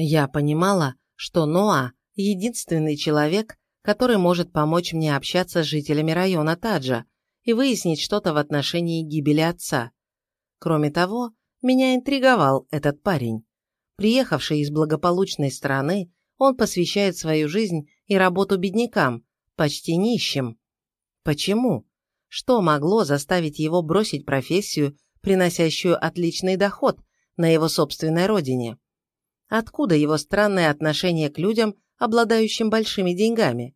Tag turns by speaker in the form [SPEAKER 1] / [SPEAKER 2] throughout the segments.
[SPEAKER 1] Я понимала, что Ноа – единственный человек, который может помочь мне общаться с жителями района Таджа и выяснить что-то в отношении гибели отца. Кроме того, меня интриговал этот парень. Приехавший из благополучной страны, он посвящает свою жизнь и работу беднякам, почти нищим. Почему? Что могло заставить его бросить профессию, приносящую отличный доход, на его собственной родине? Откуда его странное отношение к людям, обладающим большими деньгами?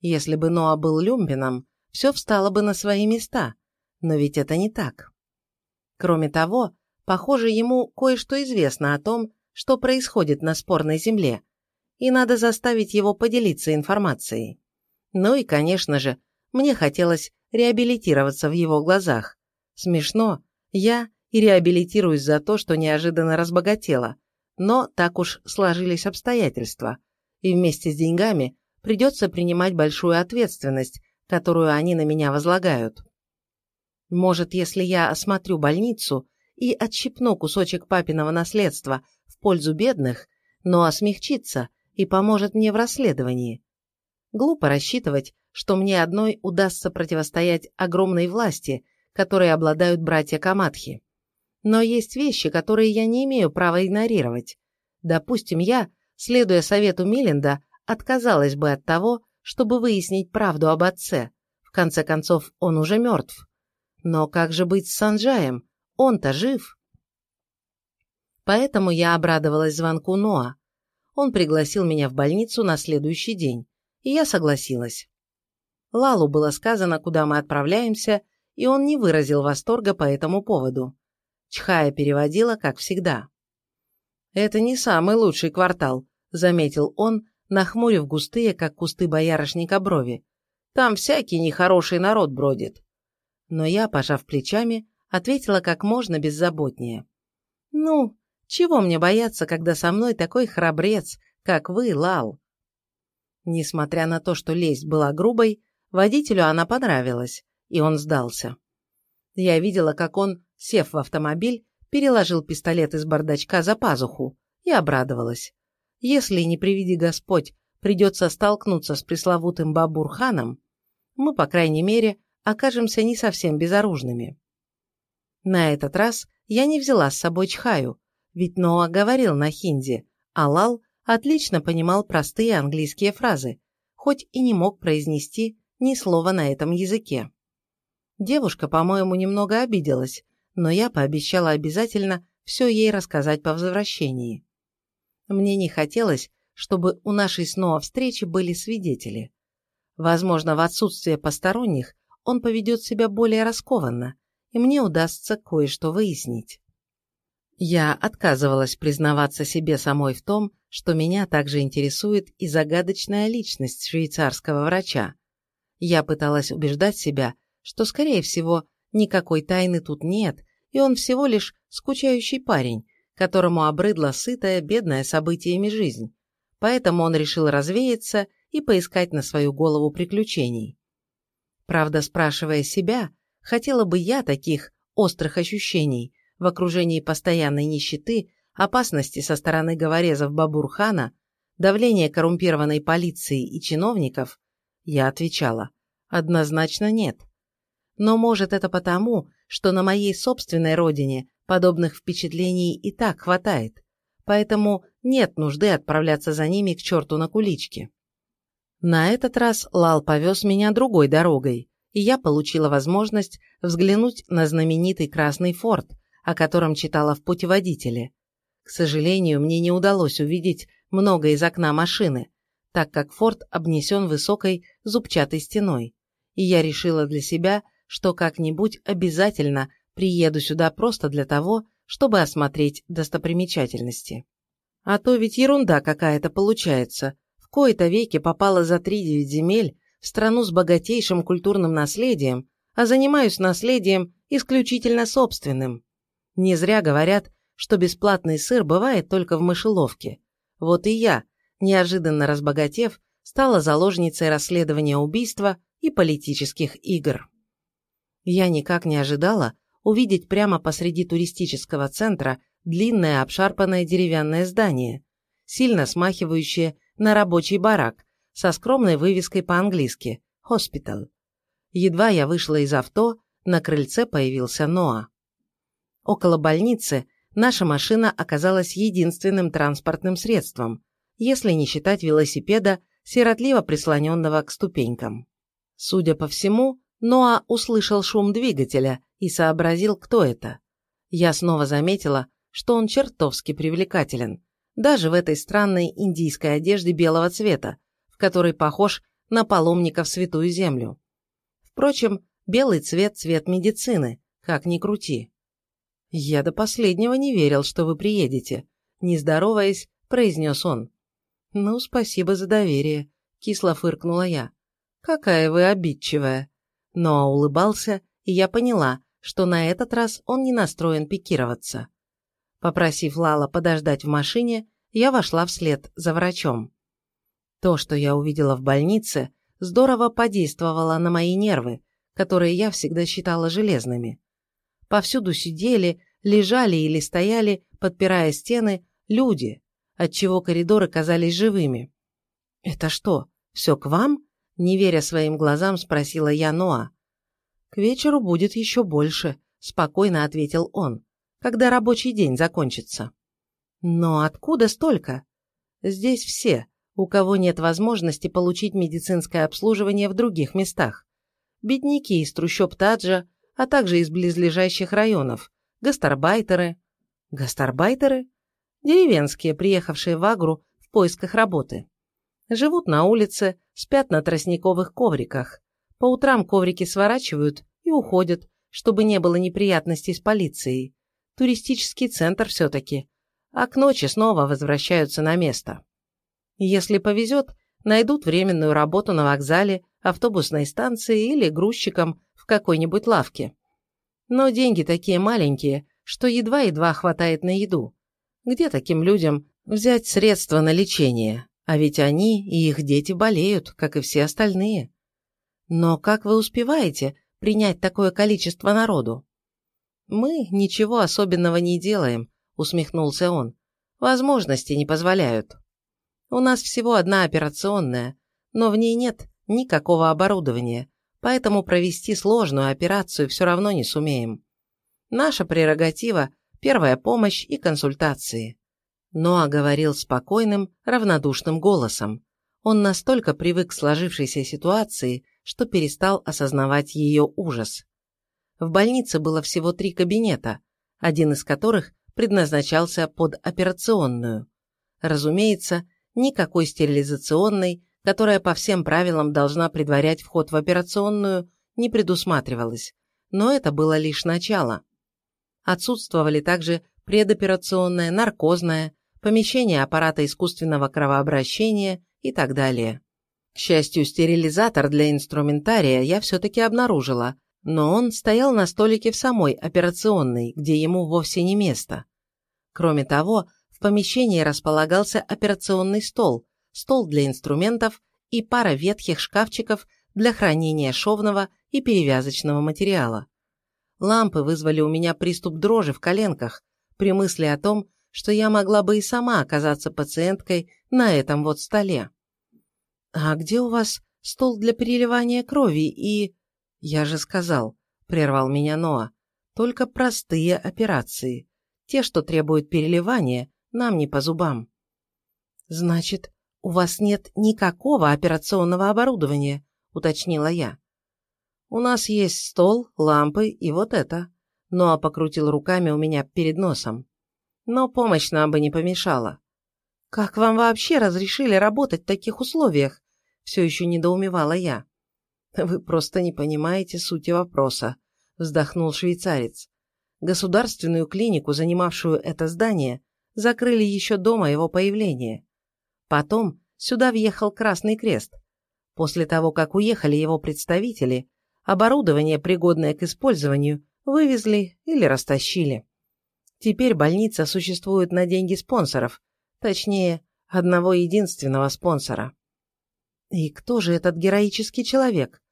[SPEAKER 1] Если бы Ноа был люмпином, все встало бы на свои места, но ведь это не так. Кроме того, похоже, ему кое-что известно о том, что происходит на спорной земле, и надо заставить его поделиться информацией. Ну и, конечно же, мне хотелось реабилитироваться в его глазах. Смешно, я и реабилитируюсь за то, что неожиданно разбогатела, но так уж сложились обстоятельства, и вместе с деньгами придется принимать большую ответственность, которую они на меня возлагают. Может, если я осмотрю больницу и отщипну кусочек папиного наследства в пользу бедных, но смягчится и поможет мне в расследовании. Глупо рассчитывать, что мне одной удастся противостоять огромной власти, которой обладают братья Камадхи. Но есть вещи, которые я не имею права игнорировать. Допустим, я, следуя совету Миленда, отказалась бы от того, чтобы выяснить правду об отце. В конце концов, он уже мертв. Но как же быть с Санджаем? Он-то жив. Поэтому я обрадовалась звонку Ноа. Он пригласил меня в больницу на следующий день, и я согласилась. Лалу было сказано, куда мы отправляемся, и он не выразил восторга по этому поводу. Чхая переводила, как всегда. «Это не самый лучший квартал», — заметил он, нахмурив густые, как кусты боярышника, брови. «Там всякий нехороший народ бродит». Но я, пожав плечами, ответила как можно беззаботнее. «Ну, чего мне бояться, когда со мной такой храбрец, как вы, Лал?» Несмотря на то, что лесть была грубой, водителю она понравилась, и он сдался. Я видела, как он, сев в автомобиль, переложил пистолет из бардачка за пазуху и обрадовалась. Если, не приведи Господь, придется столкнуться с пресловутым Бабурханом, мы, по крайней мере, окажемся не совсем безоружными. На этот раз я не взяла с собой Чхаю, ведь Ноа говорил на хинди, а Лал отлично понимал простые английские фразы, хоть и не мог произнести ни слова на этом языке. Девушка, по-моему, немного обиделась, но я пообещала обязательно все ей рассказать по возвращении. Мне не хотелось, чтобы у нашей снова встречи были свидетели. Возможно, в отсутствие посторонних он поведет себя более раскованно, и мне удастся кое-что выяснить. Я отказывалась признаваться себе самой в том, что меня также интересует и загадочная личность швейцарского врача. Я пыталась убеждать себя, что, скорее всего, никакой тайны тут нет, и он всего лишь скучающий парень, которому обрыдла сытая, бедная событиями жизнь, поэтому он решил развеяться и поискать на свою голову приключений. Правда, спрашивая себя, хотела бы я таких острых ощущений в окружении постоянной нищеты, опасности со стороны говорезов Бабурхана, давления коррумпированной полиции и чиновников, я отвечала, однозначно нет. Но может это потому, что на моей собственной родине подобных впечатлений и так хватает, поэтому нет нужды отправляться за ними к черту на куличке. На этот раз Лал повез меня другой дорогой, и я получила возможность взглянуть на знаменитый Красный форт, о котором читала в путеводителе. К сожалению, мне не удалось увидеть много из окна машины, так как форт обнесен высокой зубчатой стеной, и я решила для себя, что как-нибудь обязательно приеду сюда просто для того, чтобы осмотреть достопримечательности. А то ведь ерунда какая-то получается, кои-то веки попала за три-девять земель в страну с богатейшим культурным наследием, а занимаюсь наследием исключительно собственным. Не зря говорят, что бесплатный сыр бывает только в мышеловке. Вот и я, неожиданно разбогатев, стала заложницей расследования убийства и политических игр. Я никак не ожидала увидеть прямо посреди туристического центра длинное обшарпанное деревянное здание, сильно смахивающее на рабочий барак со скромной вывеской по-английски «Hospital». Едва я вышла из авто, на крыльце появился Ноа. Около больницы наша машина оказалась единственным транспортным средством, если не считать велосипеда, сиротливо прислоненного к ступенькам. Судя по всему, Ноа услышал шум двигателя и сообразил, кто это. Я снова заметила, что он чертовски привлекателен, даже в этой странной индийской одежде белого цвета, в которой похож на паломника в святую землю. Впрочем, белый цвет – цвет медицины, как ни крути. «Я до последнего не верил, что вы приедете», – не здороваясь, произнес он. «Ну, спасибо за доверие», – кисло фыркнула я. «Какая вы обидчивая». Но улыбался, и я поняла, что на этот раз он не настроен пикироваться. Попросив Лала подождать в машине, я вошла вслед за врачом. То, что я увидела в больнице, здорово подействовало на мои нервы, которые я всегда считала железными. Повсюду сидели, лежали или стояли, подпирая стены, люди, отчего коридоры казались живыми. «Это что, все к вам?» – не веря своим глазам, спросила я Ноа. «К вечеру будет еще больше», – спокойно ответил он, – «когда рабочий день закончится». «Но откуда столько?» «Здесь все, у кого нет возможности получить медицинское обслуживание в других местах. Бедняки из трущоб Таджа, а также из близлежащих районов, гастарбайтеры. Гастарбайтеры? Деревенские, приехавшие в Агру в поисках работы. Живут на улице, спят на тростниковых ковриках. По утрам коврики сворачивают и уходят, чтобы не было неприятностей с полицией. Туристический центр все-таки. А к ночи снова возвращаются на место. Если повезет, найдут временную работу на вокзале, автобусной станции или грузчиком в какой-нибудь лавке. Но деньги такие маленькие, что едва-едва хватает на еду. Где таким людям взять средства на лечение? А ведь они и их дети болеют, как и все остальные. Но как вы успеваете принять такое количество народу? Мы ничего особенного не делаем, усмехнулся он. Возможности не позволяют. У нас всего одна операционная, но в ней нет никакого оборудования, поэтому провести сложную операцию все равно не сумеем. Наша прерогатива – первая помощь и консультации. Ноа говорил спокойным, равнодушным голосом. Он настолько привык к сложившейся ситуации, что перестал осознавать ее ужас. В больнице было всего три кабинета, один из которых предназначался под операционную. Разумеется, никакой стерилизационной, которая по всем правилам должна предварять вход в операционную, не предусматривалось, но это было лишь начало. Отсутствовали также предоперационная, наркозная, помещение аппарата искусственного кровообращения и так далее. К счастью, стерилизатор для инструментария я все-таки обнаружила, но он стоял на столике в самой операционной, где ему вовсе не место. Кроме того, помещении располагался операционный стол, стол для инструментов и пара ветхих шкафчиков для хранения шовного и перевязочного материала. Лампы вызвали у меня приступ дрожи в коленках при мысли о том, что я могла бы и сама оказаться пациенткой на этом вот столе. «А где у вас стол для переливания крови и...» «Я же сказал», — прервал меня Ноа, — «только простые операции. Те, что требуют переливания, нам не по зубам. Значит, у вас нет никакого операционного оборудования, уточнила я. У нас есть стол, лампы и вот это. Ноа покрутил руками у меня перед носом. Но помощь нам бы не помешала. Как вам вообще разрешили работать в таких условиях? Все еще недоумевала я. Вы просто не понимаете сути вопроса, вздохнул швейцарец. Государственную клинику, занимавшую это здание, закрыли еще до моего появления. Потом сюда въехал Красный Крест. После того, как уехали его представители, оборудование, пригодное к использованию, вывезли или растащили. Теперь больница существует на деньги спонсоров, точнее, одного единственного спонсора. И кто же этот героический человек?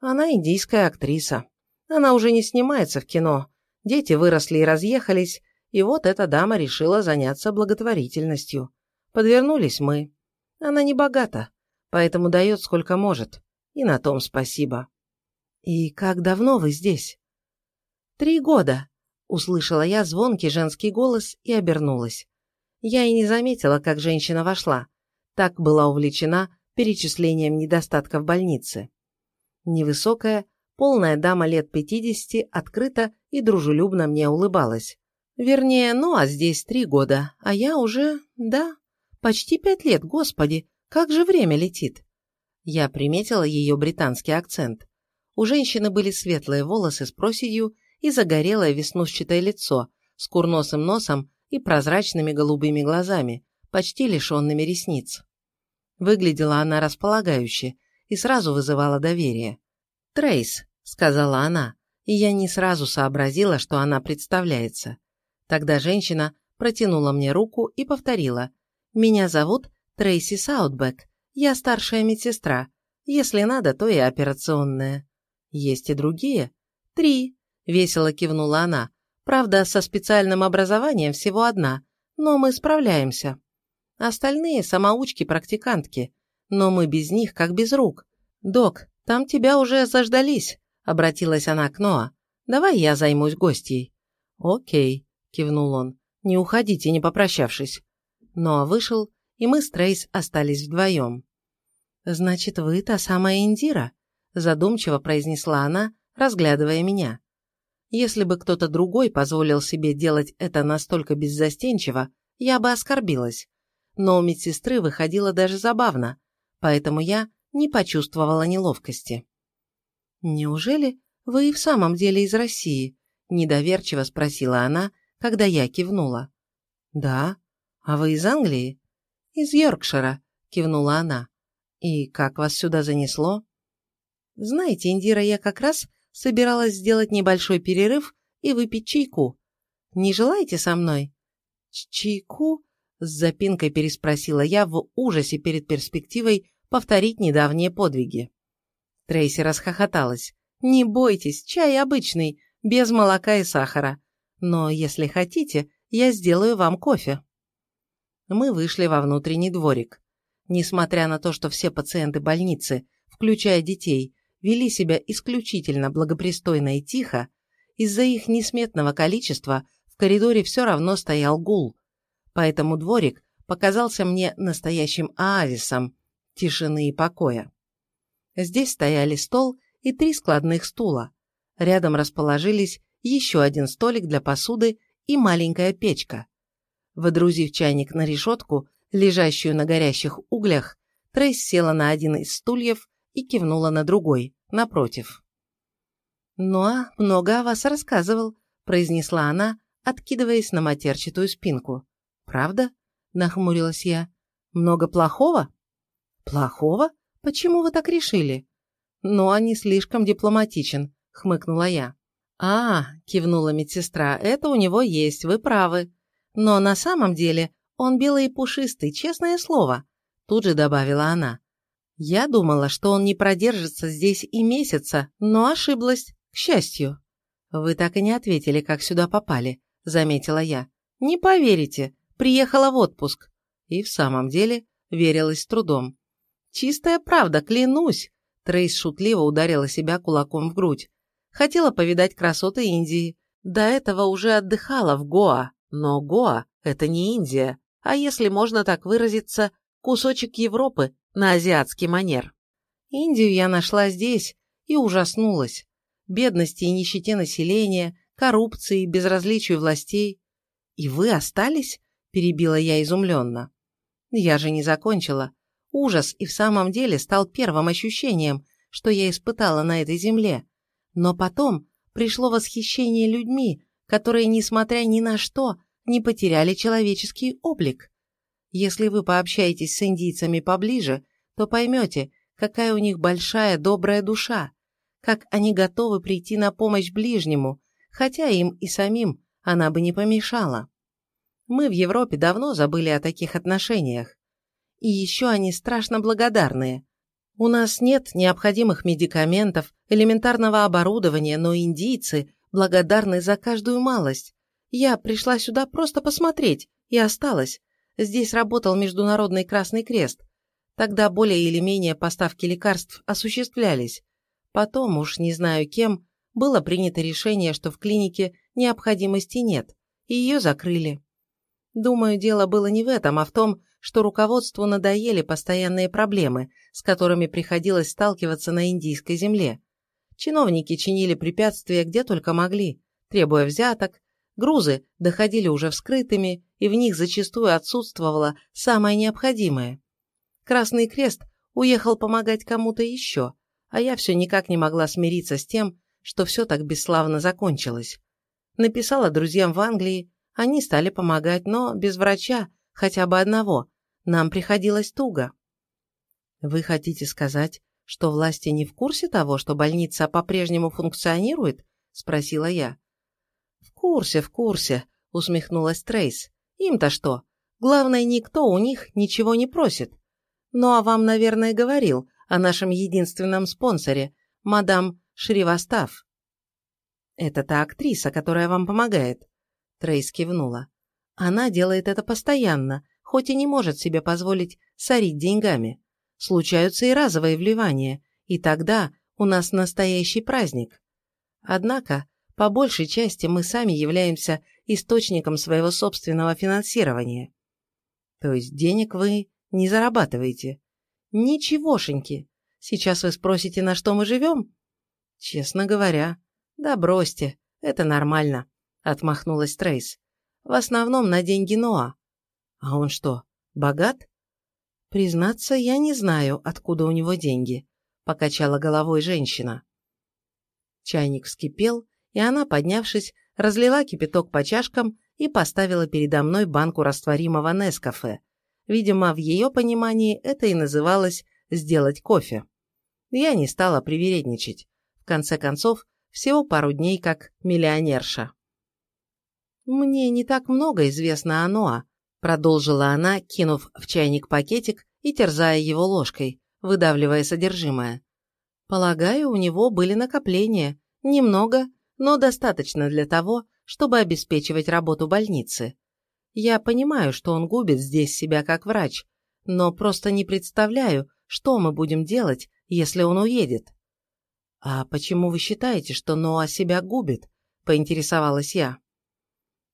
[SPEAKER 1] Она индийская актриса. Она уже не снимается в кино. Дети выросли и разъехались, и вот эта дама решила заняться благотворительностью. Подвернулись мы. Она не богата, поэтому дает сколько может. И на том спасибо. И как давно вы здесь? Три года, услышала я звонкий женский голос и обернулась. Я и не заметила, как женщина вошла. Так была увлечена перечислением недостатков больницы. Невысокая, полная дама лет пятидесяти открыто и дружелюбно мне улыбалась. Вернее, ну а здесь три года, а я уже, да, почти пять лет, господи, как же время летит. Я приметила ее британский акцент. У женщины были светлые волосы с проседью и загорелое веснушчатое лицо с курносым носом и прозрачными голубыми глазами, почти лишенными ресниц. Выглядела она располагающе и сразу вызывала доверие. «Трейс», — сказала она, и я не сразу сообразила, что она представляется. Тогда женщина протянула мне руку и повторила. «Меня зовут Трейси Саутбек. Я старшая медсестра. Если надо, то и операционная». «Есть и другие?» «Три», — весело кивнула она. «Правда, со специальным образованием всего одна, но мы справляемся. Остальные – самоучки-практикантки, но мы без них как без рук. Док, там тебя уже заждались», – обратилась она к Ноа. «Давай я займусь гостьей». «Окей», – кивнул он. «Не уходите, не попрощавшись». Ноа вышел, и мы с Трейс остались вдвоем. «Значит, вы та самая Индира?» – задумчиво произнесла она, разглядывая меня. Если бы кто-то другой позволил себе делать это настолько беззастенчиво, я бы оскорбилась. Но у медсестры выходило даже забавно, поэтому я не почувствовала неловкости. «Неужели вы и в самом деле из России?» – недоверчиво спросила она, когда я кивнула. «Да. А вы из Англии?» «Из Йоркшира», – кивнула она. «И как вас сюда занесло?» «Знаете, Индира, я как раз собиралась сделать небольшой перерыв и выпить чайку. Не желаете со мной?» «Чайку?» – с запинкой переспросила я в ужасе перед перспективой повторить недавние подвиги. Трейси расхохоталась. «Не бойтесь, чай обычный, без молока и сахара. Но если хотите, я сделаю вам кофе». Мы вышли во внутренний дворик. Несмотря на то, что все пациенты больницы, включая детей, вели себя исключительно благопристойно и тихо, из-за их несметного количества в коридоре все равно стоял гул, поэтому дворик показался мне настоящим оазисом тишины и покоя. Здесь стояли стол и три складных стула. Рядом расположились еще один столик для посуды и маленькая печка. Водрузив чайник на решетку, лежащую на горящих углях, Трейс села на один из стульев и кивнула на другой, напротив. «Ну а много о вас рассказывал», – произнесла она, откидываясь на матерчатую спинку. «Правда?» – нахмурилась я. «Много плохого?» «Плохого? Почему вы так решили?» «Ну, а не слишком дипломатичен», – хмыкнула я. «А, – кивнула медсестра, – это у него есть, вы правы. Но на самом деле он белый и пушистый, честное слово», – тут же добавила она. Я думала, что он не продержится здесь и месяца, но ошиблась, к счастью. Вы так и не ответили, как сюда попали, заметила я. Не поверите, приехала в отпуск. И в самом деле верилась трудом. Чистая правда, клянусь. Трейс шутливо ударила себя кулаком в грудь. Хотела повидать красоты Индии. До этого уже отдыхала в Гоа. Но Гоа – это не Индия, а если можно так выразиться, кусочек Европы, на азиатский манер. Индию я нашла здесь и ужаснулась. Бедности и нищете населения, коррупции, безразличию властей. «И вы остались?» – перебила я изумленно. Я же не закончила. Ужас и в самом деле стал первым ощущением, что я испытала на этой земле. Но потом пришло восхищение людьми, которые, несмотря ни на что, не потеряли человеческий облик. Если вы пообщаетесь с индийцами поближе, то поймете, какая у них большая добрая душа, как они готовы прийти на помощь ближнему, хотя им и самим она бы не помешала. Мы в Европе давно забыли о таких отношениях. И еще они страшно благодарные. У нас нет необходимых медикаментов, элементарного оборудования, но индийцы благодарны за каждую малость. Я пришла сюда просто посмотреть и осталась. Здесь работал Международный Красный Крест. Тогда более или менее поставки лекарств осуществлялись. Потом, уж не знаю кем, было принято решение, что в клинике необходимости нет, и ее закрыли. Думаю, дело было не в этом, а в том, что руководству надоели постоянные проблемы, с которыми приходилось сталкиваться на индийской земле. Чиновники чинили препятствия где только могли, требуя взяток, грузы доходили уже вскрытыми, и в них зачастую отсутствовало самое необходимое. Красный Крест уехал помогать кому-то еще, а я все никак не могла смириться с тем, что все так бесславно закончилось. Написала друзьям в Англии, они стали помогать, но без врача, хотя бы одного, нам приходилось туго. Вы хотите сказать, что власти не в курсе того, что больница по-прежнему функционирует? Спросила я. В курсе, в курсе, усмехнулась Трейс. Им-то что? Главное, никто у них ничего не просит. Ну а вам, наверное, говорил о нашем единственном спонсоре, мадам Шривастав. Это та актриса, которая вам помогает. Трейс кивнула. Она делает это постоянно, хоть и не может себе позволить сорить деньгами. Случаются и разовые вливания, и тогда у нас настоящий праздник. Однако, по большей части мы сами являемся источником своего собственного финансирования. То есть денег вы не зарабатываете. Ничегошеньки. Сейчас вы спросите, на что мы живем? Честно говоря, да бросьте, это нормально, отмахнулась Трейс. В основном на деньги Ноа. А он что, богат? «Признаться, я не знаю, откуда у него деньги», – покачала головой женщина. Чайник вскипел, и она, поднявшись, разлила кипяток по чашкам и поставила передо мной банку растворимого Нескафе. Видимо, в ее понимании это и называлось «сделать кофе». Я не стала привередничать. В конце концов, всего пару дней как миллионерша. «Мне не так много известно о Ноа», Продолжила она, кинув в чайник пакетик и терзая его ложкой, выдавливая содержимое. Полагаю, у него были накопления. Немного, но достаточно для того, чтобы обеспечивать работу больницы. Я понимаю, что он губит здесь себя как врач, но просто не представляю, что мы будем делать, если он уедет. «А почему вы считаете, что Ноа себя губит?» – поинтересовалась я.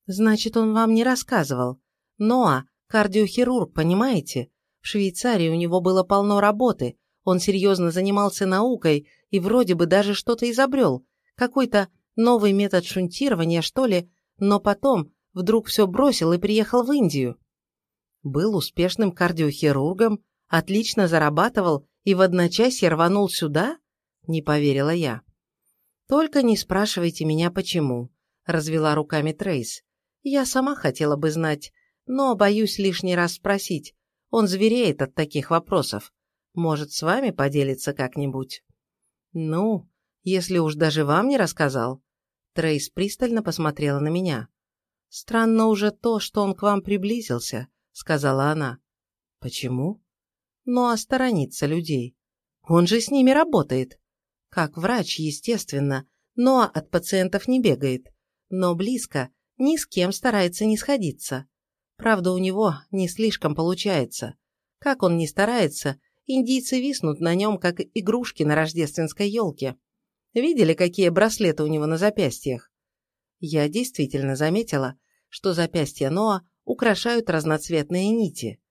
[SPEAKER 1] «Значит, он вам не рассказывал. Ноа – кардиохирург, понимаете? В Швейцарии у него было полно работы, он серьезно занимался наукой и вроде бы даже что-то изобрел, какой-то новый метод шунтирования, что ли, но потом вдруг все бросил и приехал в Индию. Был успешным кардиохирургом, отлично зарабатывал и в одночасье рванул сюда? Не поверила я. Только не спрашивайте меня, почему, развела руками Трейс. Я сама хотела бы знать, но боюсь лишний раз спросить. Он звереет от таких вопросов. Может, с вами поделиться как-нибудь? Ну, если уж даже вам не рассказал. Трейс пристально посмотрела на меня. Странно уже то, что он к вам приблизился, сказала она. Почему? Ну, а сторониться людей. Он же с ними работает. Как врач, естественно, но от пациентов не бегает. Но близко, ни с кем старается не сходиться. Правда, у него не слишком получается. Как он ни старается, индийцы виснут на нем, как игрушки на рождественской елке. Видели, какие браслеты у него на запястьях? Я действительно заметила, что запястья Ноа украшают разноцветные нити.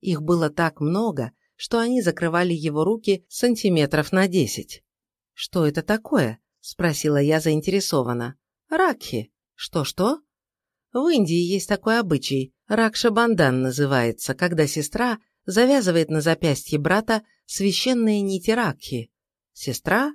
[SPEAKER 1] Их было так много, что они закрывали его руки сантиметров на десять. «Что это такое?» – спросила я заинтересованно. «Ракхи. Что-что?» В Индии есть такой обычай, ракша-бандан называется, когда сестра завязывает на запястье брата священные нити ракхи. Сестра?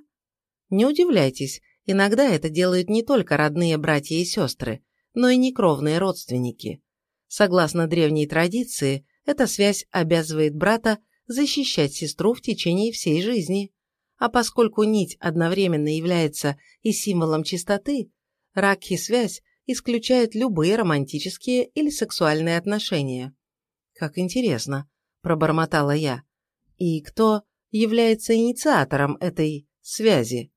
[SPEAKER 1] Не удивляйтесь, иногда это делают не только родные братья и сестры, но и некровные родственники. Согласно древней традиции, эта связь обязывает брата защищать сестру в течение всей жизни. А поскольку нить одновременно является и символом чистоты, ракхи-связь исключает любые романтические или сексуальные отношения. «Как интересно», – пробормотала я. «И кто является инициатором этой связи?»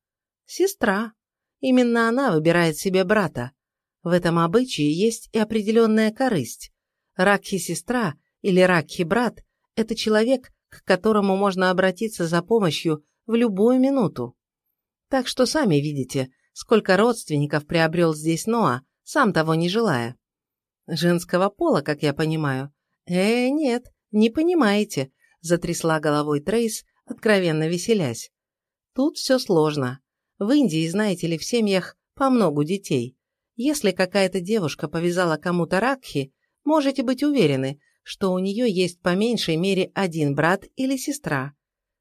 [SPEAKER 1] «Сестра. Именно она выбирает себе брата. В этом обычае есть и определенная корысть. Ракхи-сестра или Ракхи-брат – это человек, к которому можно обратиться за помощью в любую минуту. Так что сами видите, сколько родственников приобрел здесь Ноа, сам того не желая. Женского пола, как я понимаю. Э, нет, не понимаете, затрясла головой Трейс, откровенно веселясь. Тут все сложно. В Индии, знаете ли, в семьях по многу детей. Если какая-то девушка повязала кому-то ракхи, можете быть уверены, что у нее есть по меньшей мере один брат или сестра.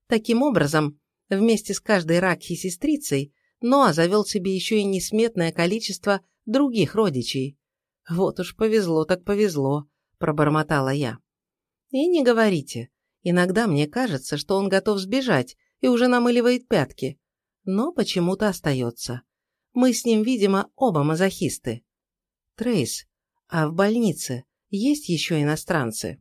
[SPEAKER 1] Таким образом, вместе с каждой ракхи-сестрицей Ноа завел себе еще и несметное количество других родичей. «Вот уж повезло так повезло», – пробормотала я. «И не говорите. Иногда мне кажется, что он готов сбежать и уже намыливает пятки, но почему-то остается. Мы с ним, видимо, оба мазохисты. Трейс, а в больнице есть еще иностранцы?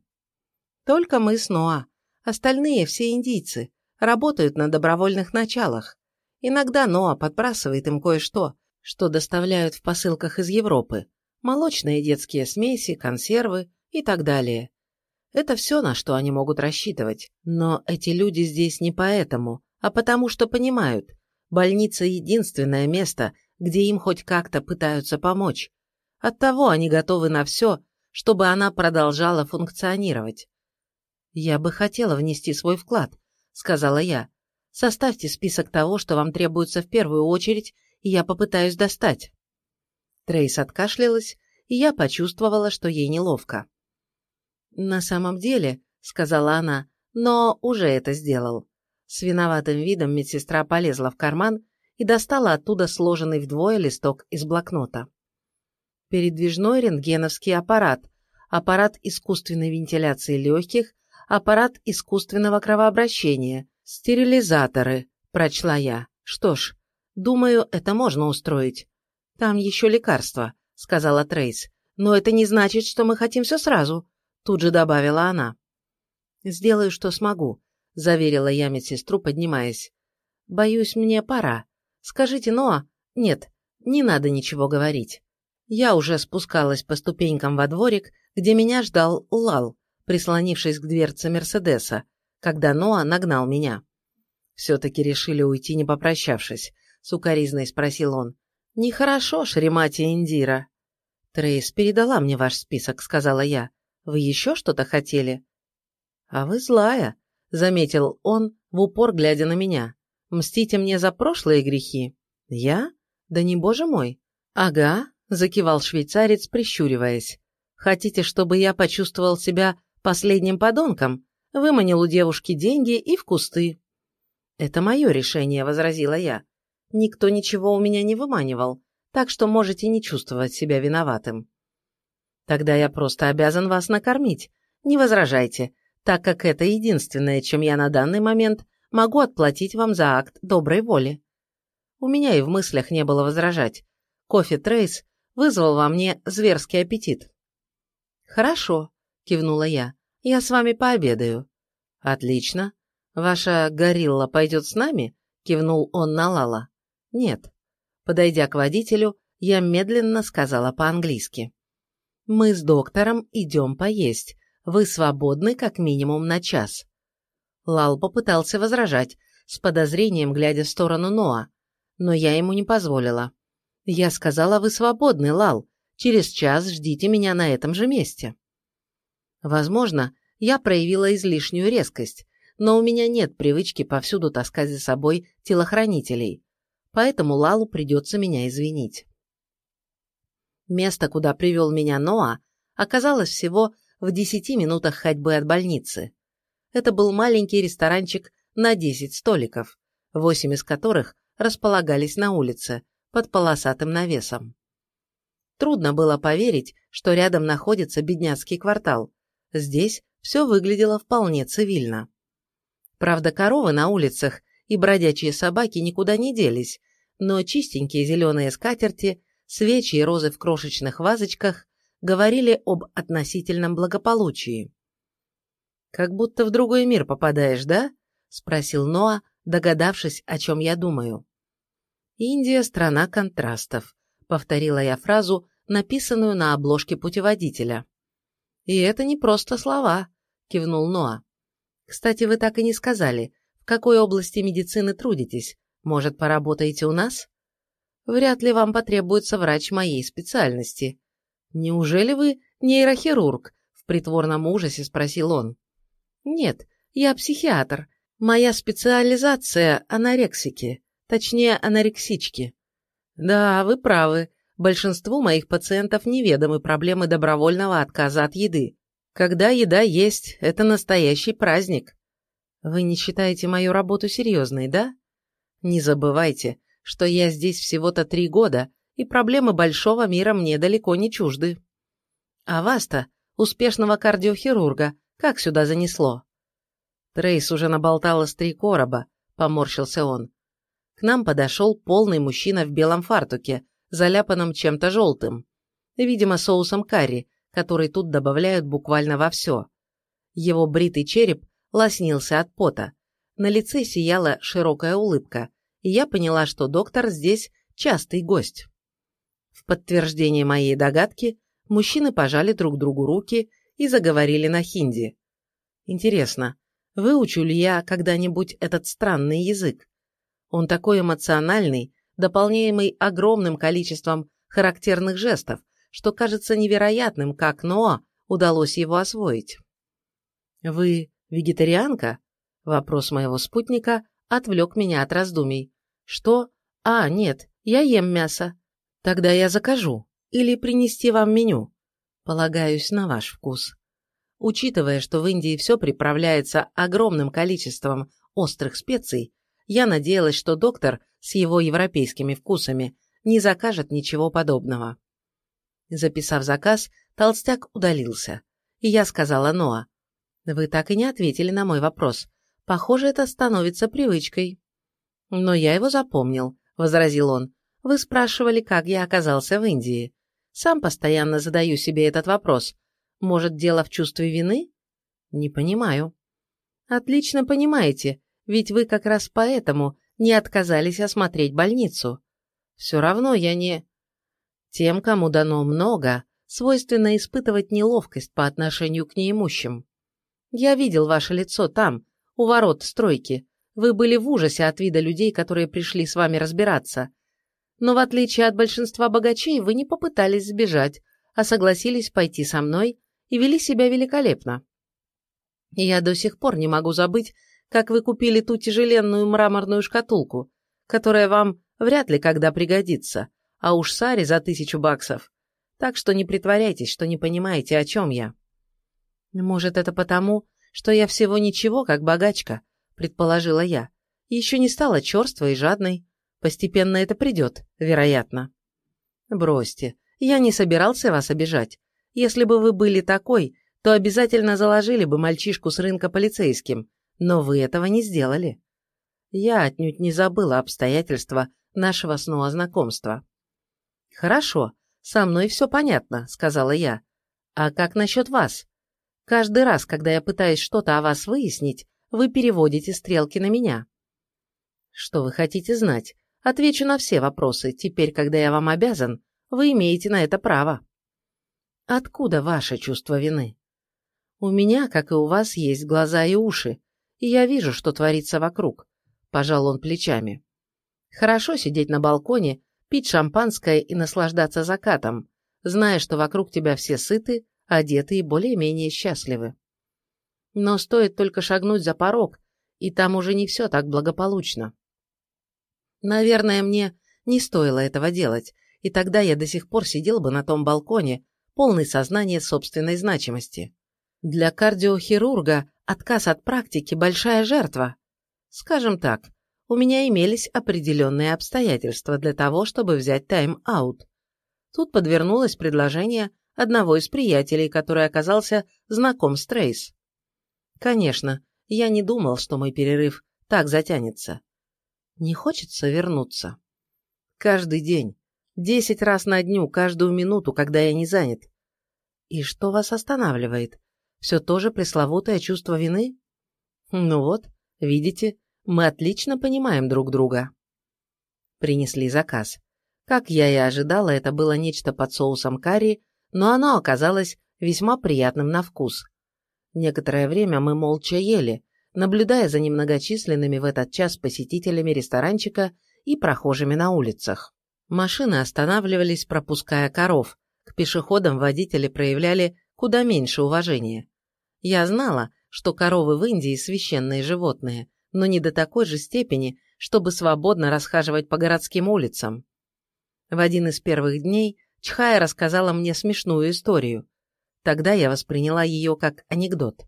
[SPEAKER 1] Только мы с Ноа. Остальные все индийцы. Работают на добровольных началах. Иногда Ноа подбрасывает им кое-что, что доставляют в посылках из Европы. Молочные детские смеси, консервы и так далее. Это все, на что они могут рассчитывать. Но эти люди здесь не поэтому, а потому что понимают, больница – единственное место, где им хоть как-то пытаются помочь. Оттого они готовы на все, чтобы она продолжала функционировать. «Я бы хотела внести свой вклад», – сказала я. «Составьте список того, что вам требуется в первую очередь, и я попытаюсь достать». Трейс откашлялась, и я почувствовала, что ей неловко. «На самом деле», — сказала она, — «но уже это сделал». С виноватым видом медсестра полезла в карман и достала оттуда сложенный вдвое листок из блокнота. Передвижной рентгеновский аппарат, аппарат искусственной вентиляции легких, аппарат искусственного кровообращения, стерилизаторы, прочла я. Что ж, думаю, это можно устроить. Там еще лекарства, сказала Трейс. Но это не значит, что мы хотим все сразу, тут же добавила она. Сделаю, что смогу, заверила я медсестру, поднимаясь. Боюсь, мне пора. Скажите, Ноа... Нет, не надо ничего говорить. Я уже спускалась по ступенькам во дворик, где меня ждал Лал, прислонившись к дверце Мерседеса, когда Ноа нагнал меня. «Все-таки решили уйти, не попрощавшись», — сукоризной спросил он. «Нехорошо, Шримати Индира». «Трейс передала мне ваш список», — сказала я. «Вы еще что-то хотели?» «А вы злая», — заметил он, в упор глядя на меня. Мстите мне за прошлые грехи? Я? Да не боже мой. Ага, закивал швейцарец, прищуриваясь. Хотите, чтобы я почувствовал себя последним подонком? Выманил у девушки деньги и в кусты. Это мое решение, возразила я. Никто ничего у меня не выманивал, так что можете не чувствовать себя виноватым. Тогда я просто обязан вас накормить. Не возражайте, так как это единственное, чем я на данный момент могу отплатить вам за акт доброй воли». У меня и в мыслях не было возражать. Кофе Трейс вызвал во мне зверский аппетит. «Хорошо», – кивнула я, – «я с вами пообедаю». «Отлично. Ваша горилла пойдет с нами?» – кивнул он на Лала. «Нет». Подойдя к водителю, я медленно сказала по-английски. «Мы с доктором идем поесть. Вы свободны как минимум на час. Лал попытался возражать, с подозрением глядя в сторону Ноа, но я ему не позволила. Я сказала, вы свободны, Лал, через час ждите меня на этом же месте. Возможно, я проявила излишнюю резкость, но у меня нет привычки повсюду таскать за собой телохранителей, поэтому Лалу придется меня извинить. Место, куда привел меня Ноа, оказалось всего в десяти минутах ходьбы от больницы. Это был маленький ресторанчик на 10 столиков, восемь из которых располагались на улице, под полосатым навесом. Трудно было поверить, что рядом находится бедняцкий квартал. Здесь все выглядело вполне цивильно. Правда, коровы на улицах и бродячие собаки никуда не делись, но чистенькие зеленые скатерти, свечи и розы в крошечных вазочках говорили об относительном благополучии. «Как будто в другой мир попадаешь, да?» – спросил Ноа, догадавшись, о чем я думаю. «Индия – страна контрастов», – повторила я фразу, написанную на обложке путеводителя. «И это не просто слова», – кивнул Ноа. «Кстати, вы так и не сказали, в какой области медицины трудитесь. Может, поработаете у нас? Вряд ли вам потребуется врач моей специальности. Неужели вы нейрохирург?» – в притворном ужасе спросил он. «Нет, я психиатр. Моя специализация – анорексики, точнее, анорексички». «Да, вы правы. Большинству моих пациентов неведомы проблемы добровольного отказа от еды. Когда еда есть, это настоящий праздник. Вы не считаете мою работу серьезной, да? Не забывайте, что я здесь всего-то три года, и проблемы большого мира мне далеко не чужды. А вас-то, успешного кардиохирурга, как сюда занесло? Трейс уже наболтала с три короба, поморщился он. К нам подошел полный мужчина в белом фартуке, заляпанном чем-то желтым. Видимо, соусом карри, который тут добавляют буквально во все. Его бритый череп лоснился от пота. На лице сияла широкая улыбка, и я поняла, что доктор здесь частый гость. В подтверждение моей догадки мужчины пожали друг другу руки и заговорили на хинди. Интересно, выучу ли я когда-нибудь этот странный язык? Он такой эмоциональный, дополняемый огромным количеством характерных жестов, что кажется невероятным, как Ноа удалось его освоить. «Вы вегетарианка?» Вопрос моего спутника отвлек меня от раздумий. «Что? А, нет, я ем мясо. Тогда я закажу. Или принести вам меню. Полагаюсь на ваш вкус». Учитывая, что в Индии все приправляется огромным количеством острых специй, я надеялась, что доктор с его европейскими вкусами не закажет ничего подобного. Записав заказ, толстяк удалился, и я сказала Ноа, «Вы так и не ответили на мой вопрос. Похоже, это становится привычкой». «Но я его запомнил», — возразил он. «Вы спрашивали, как я оказался в Индии. Сам постоянно задаю себе этот вопрос. Может, дело в чувстве вины?» «Не понимаю». «Отлично понимаете, ведь вы как раз поэтому не отказались осмотреть больницу. Все равно я не... Тем, кому дано много, свойственно испытывать неловкость по отношению к неимущим. Я видел ваше лицо там, у ворот стройки. Вы были в ужасе от вида людей, которые пришли с вами разбираться. Но в отличие от большинства богачей, вы не попытались сбежать, а согласились пойти со мной и вели себя великолепно. Я до сих пор не могу забыть, как вы купили ту тяжеленную мраморную шкатулку, которая вам вряд ли когда пригодится, а уж Саре за тысячу баксов. Так что не притворяйтесь, что не понимаете, о чем я. Может, это потому, что я всего ничего, как богачка, предположила я. Еще не стала черствой и жадной. Постепенно это придет, вероятно. Бросьте, я не собирался вас обижать. Если бы вы были такой, то обязательно заложили бы мальчишку с рынка полицейским, но вы этого не сделали. Я отнюдь не забыла обстоятельства нашего снова знакомства. «Хорошо, со мной все понятно», — сказала я. «А как насчет вас? Каждый раз, когда я пытаюсь что-то о вас выяснить, вы переводите стрелки на меня». «Что вы хотите знать? Отвечу на все вопросы. Теперь, когда я вам обязан, вы имеете на это право». «Откуда ваше чувство вины?» «У меня, как и у вас, есть глаза и уши, и я вижу, что творится вокруг», – пожал он плечами. «Хорошо сидеть на балконе, пить шампанское и наслаждаться закатом, зная, что вокруг тебя все сыты, одеты и более-менее счастливы. Но стоит только шагнуть за порог, и там уже не все так благополучно. Наверное, мне не стоило этого делать, и тогда я до сих пор сидел бы на том балконе, полный сознания собственной значимости. Для кардиохирурга отказ от практики – большая жертва. Скажем так, у меня имелись определенные обстоятельства для того, чтобы взять тайм-аут. Тут подвернулось предложение одного из приятелей, который оказался знаком с Трейс. Конечно, я не думал, что мой перерыв так затянется. Не хочется вернуться. Каждый день, десять раз на дню, каждую минуту, когда я не занят. И что вас останавливает? Все то же пресловутое чувство вины? Ну вот, видите, мы отлично понимаем друг друга. Принесли заказ. Как я и ожидала, это было нечто под соусом карри, но оно оказалось весьма приятным на вкус. Некоторое время мы молча ели, наблюдая за немногочисленными в этот час посетителями ресторанчика и прохожими на улицах. Машины останавливались, пропуская коров, к пешеходам водители проявляли куда меньше уважения. Я знала, что коровы в Индии священные животные, но не до такой же степени, чтобы свободно расхаживать по городским улицам. В один из первых дней Чхая рассказала мне смешную историю. Тогда я восприняла ее как анекдот.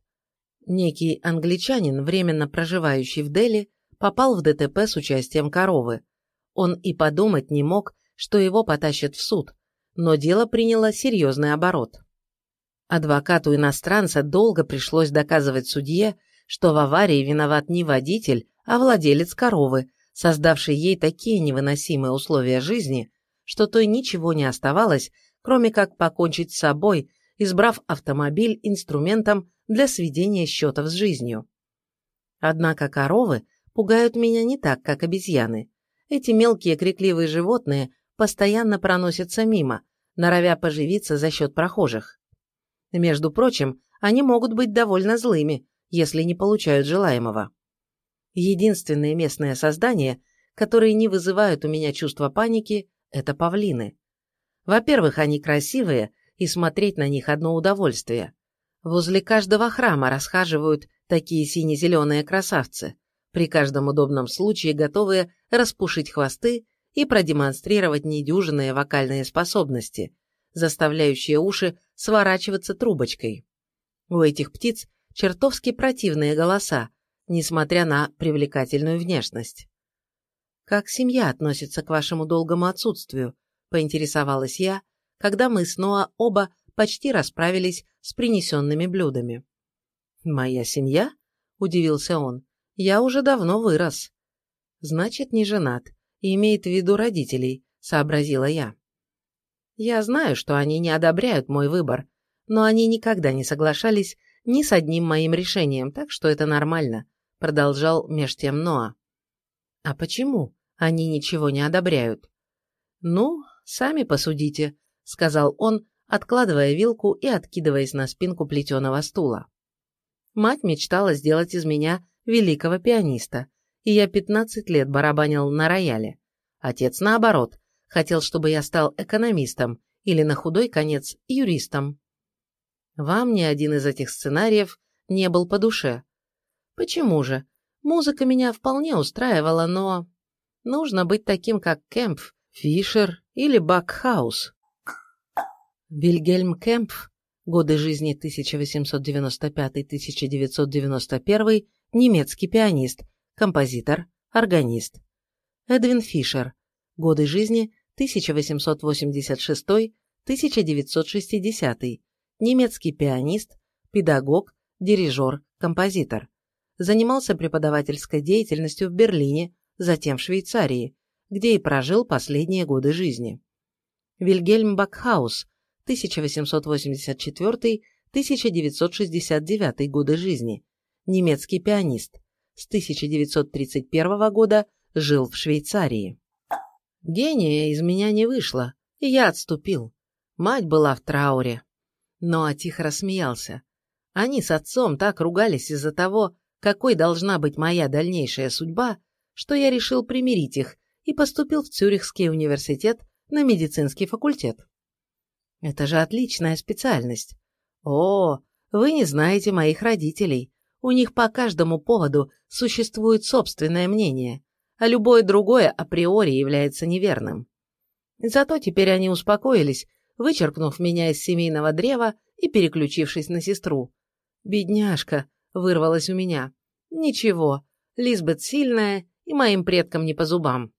[SPEAKER 1] Некий англичанин, временно проживающий в Дели, попал в ДТП с участием коровы. Он и подумать не мог, что его потащат в суд, но дело приняло серьезный оборот. Адвокату иностранца долго пришлось доказывать судье, что в аварии виноват не водитель, а владелец коровы, создавший ей такие невыносимые условия жизни, что той ничего не оставалось, кроме как покончить с собой, избрав автомобиль инструментом для сведения счетов с жизнью. Однако коровы пугают меня не так, как обезьяны. Эти мелкие крикливые животные постоянно проносятся мимо, норовя поживиться за счет прохожих. Между прочим, они могут быть довольно злыми, если не получают желаемого. Единственные местные создания, которые не вызывают у меня чувства паники, это павлины. Во-первых, они красивые, и смотреть на них одно удовольствие. Возле каждого храма расхаживают такие сине-зеленые красавцы, при каждом удобном случае готовые распушить хвосты и продемонстрировать недюжинные вокальные способности, заставляющие уши сворачиваться трубочкой. У этих птиц чертовски противные голоса, несмотря на привлекательную внешность. «Как семья относится к вашему долгому отсутствию?» – поинтересовалась я, когда мы снова оба почти расправились с принесенными блюдами. «Моя семья?» – удивился он. «Я уже давно вырос». «Значит, не женат и имеет в виду родителей», – сообразила я. Я знаю, что они не одобряют мой выбор, но они никогда не соглашались ни с одним моим решением, так что это нормально», – продолжал меж тем Ноа. «А почему они ничего не одобряют?» «Ну, сами посудите», – сказал он, откладывая вилку и откидываясь на спинку плетеного стула. Мать мечтала сделать из меня великого пианиста, и я 15 лет барабанил на рояле. Отец, наоборот, хотел, чтобы я стал экономистом или, на худой конец, юристом. Вам ни один из этих сценариев не был по душе. Почему же? Музыка меня вполне устраивала, но... Нужно быть таким, как Кемпф, Фишер или Бакхаус. Вильгельм Кемпф, годы жизни 1895-1991, немецкий пианист, композитор, органист. Эдвин Фишер, годы жизни 1886-1960, немецкий пианист, педагог, дирижер, композитор. Занимался преподавательской деятельностью в Берлине, затем в Швейцарии, где и прожил последние годы жизни. Вильгельм Бакхаус, 1884-1969 годы жизни, немецкий пианист, с 1931 года жил в Швейцарии. Гения из меня не вышло, и я отступил. Мать была в трауре. Но а тихо рассмеялся. Они с отцом так ругались из-за того, какой должна быть моя дальнейшая судьба, что я решил примирить их и поступил в Цюрихский университет на медицинский факультет. Это же отличная специальность. О, вы не знаете моих родителей. У них по каждому поводу существует собственное мнение а любое другое априори является неверным. Зато теперь они успокоились, вычеркнув меня из семейного древа и переключившись на сестру. «Бедняжка!» — вырвалась у меня. «Ничего, Лизбет сильная и моим предкам не по зубам».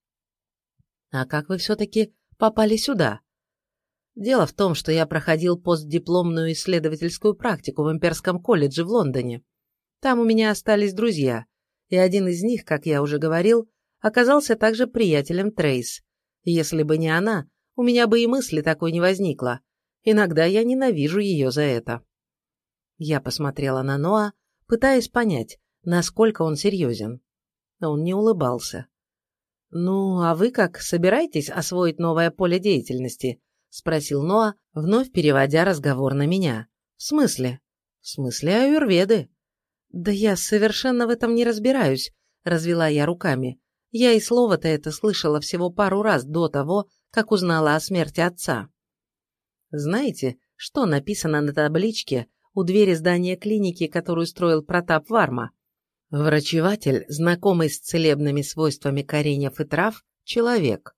[SPEAKER 1] «А как вы все-таки попали сюда?» Дело в том, что я проходил постдипломную исследовательскую практику в Имперском колледже в Лондоне. Там у меня остались друзья, и один из них, как я уже говорил, оказался также приятелем Трейс. Если бы не она, у меня бы и мысли такой не возникло. Иногда я ненавижу ее за это. Я посмотрела на Ноа, пытаясь понять, насколько он серьезен. Он не улыбался. «Ну, а вы как, собираетесь освоить новое поле деятельности?» – спросил Ноа, вновь переводя разговор на меня. В смысле? В смысле аюрведы. Да я совершенно в этом не разбираюсь, развела я руками. Я и слово-то это слышала всего пару раз до того, как узнала о смерти отца. Знаете, что написано на табличке у двери здания клиники, которую строил Протап Варма? Врачеватель, знакомый с целебными свойствами кореньев и трав, человек.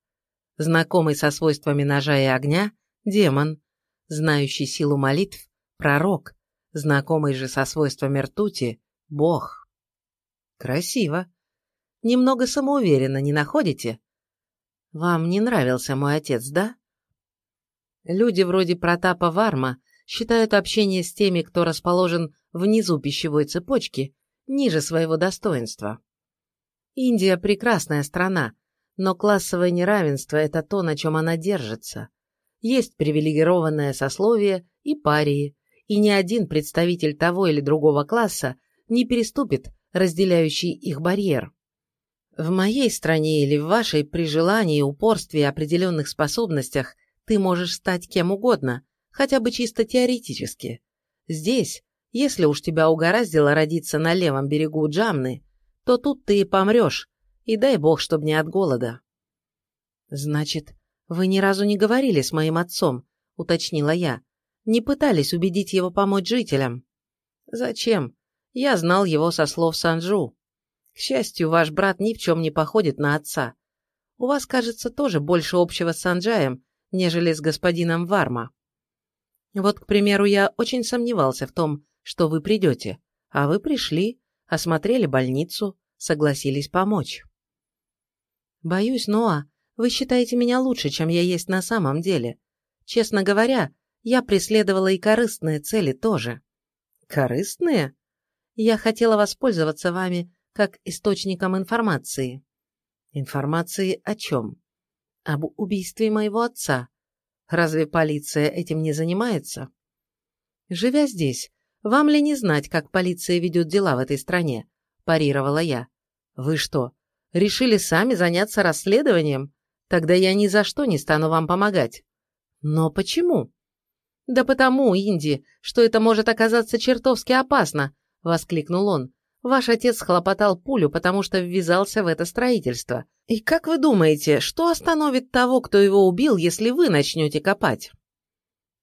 [SPEAKER 1] Знакомый со свойствами ножа и огня – демон. Знающий силу молитв – пророк. Знакомый же со свойствами ртути – бог. Красиво. Немного самоуверенно, не находите? Вам не нравился мой отец, да? Люди вроде Протапа Варма считают общение с теми, кто расположен внизу пищевой цепочки, ниже своего достоинства. Индия – прекрасная страна, но классовое неравенство – это то, на чем она держится. Есть привилегированное сословие и парии, и ни один представитель того или другого класса не переступит разделяющий их барьер. В моей стране или в вашей при желании, упорстве и определенных способностях ты можешь стать кем угодно, хотя бы чисто теоретически. Здесь, если уж тебя угораздило родиться на левом берегу Джамны, то тут ты и помрешь, и дай бог, чтоб не от голода. Значит, вы ни разу не говорили с моим отцом, уточнила я. Не пытались убедить его помочь жителям? Зачем? Я знал его со слов Санджу. К счастью, ваш брат ни в чем не походит на отца. У вас, кажется, тоже больше общего с Санджаем, нежели с господином Варма. Вот, к примеру, я очень сомневался в том, что вы придете, а вы пришли, осмотрели больницу, согласились помочь. Боюсь, Ноа, вы считаете меня лучше, чем я есть на самом деле. Честно говоря, я преследовала и корыстные цели тоже. Корыстные? Я хотела воспользоваться вами как источником информации. Информации о чем? Об убийстве моего отца. Разве полиция этим не занимается? Живя здесь, вам ли не знать, как полиция ведет дела в этой стране? Парировала я. Вы что, решили сами заняться расследованием? Тогда я ни за что не стану вам помогать. Но почему? Да потому, Инди, что это может оказаться чертовски опасно, воскликнул он. Ваш отец хлопотал пулю, потому что ввязался в это строительство. И как вы думаете, что остановит того, кто его убил, если вы начнете копать?